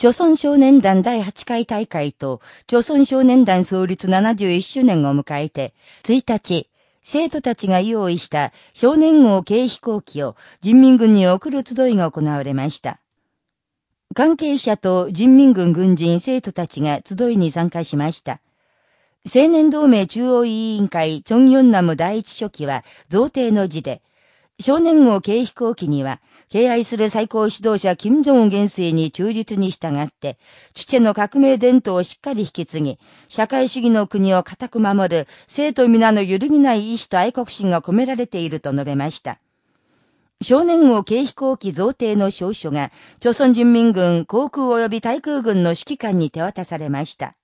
朝鮮少年団第8回大会と、朝鮮少年団創立71周年を迎えて、1日、生徒たちが用意した少年号軽飛行機を人民軍に送る集いが行われました。関係者と人民軍軍人生徒たちが集いに参加しました。青年同盟中央委員会チョンヨンナム第一書記は贈呈の字で、少年号軽飛行機には敬愛する最高指導者金正恩元帥に忠実に従って、父の革命伝統をしっかり引き継ぎ、社会主義の国を固く守る、生徒皆の揺るぎない意志と愛国心が込められていると述べました。少年号軽飛行機贈呈の証書が、朝鮮人民軍航空及び対空軍の指揮官に手渡されました。